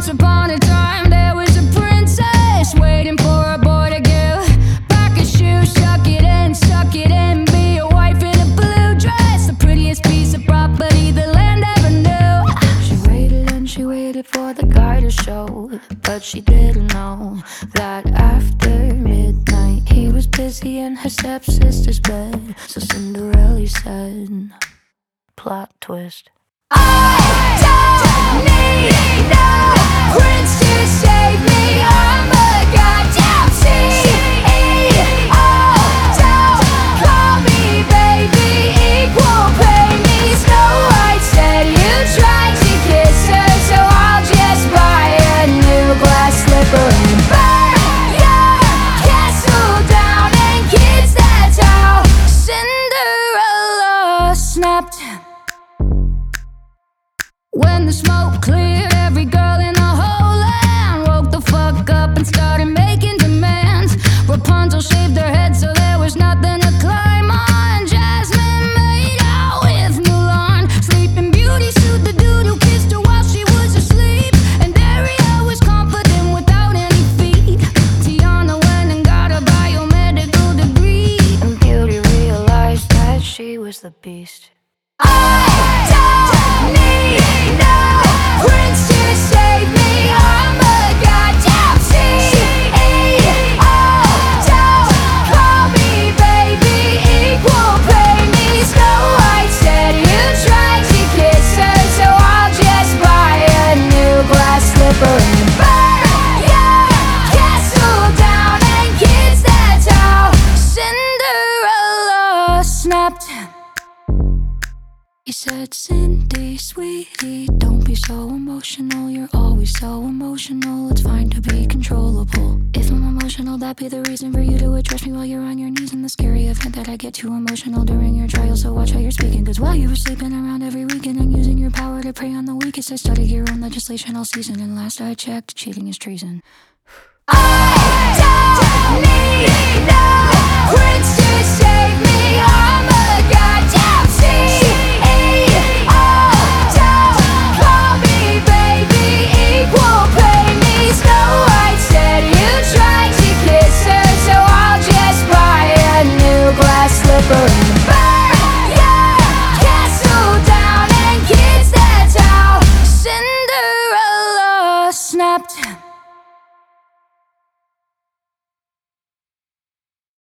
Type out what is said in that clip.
Once upon a time, there was a princess waiting for a boy to give back his shoes, suck it in, suck it in, be a wife in a blue dress, the prettiest piece of property the land ever knew. She waited and she waited for the guy to show, but she didn't know that after midnight he was busy in her stepsister's bed. So Cinderella said, "Plot twist." I don't need no When the smoke cleared, every girl in the whole land woke the fuck up and started making demands. Rapunzel shaved her head so there was nothing to climb on. Jasmine made out with Mulan. Sleeping Beauty sued the dude who kissed her while she was asleep. And Ariel was confident without any feet. Tiana went and got a biomedical degree. And Beauty realized that she was the beast. I He said, Cindy, sweetie, don't be so emotional. You're always so emotional. It's fine to be controllable. If I'm emotional, that be the reason for you to address me while you're on your knees. In the scary event that I get too emotional during your trial, so watch how you're speaking. Cause while you were sleeping around every weekend and using your power to prey on the weakest, I studied your own legislation all season. And last I checked, cheating is treason. I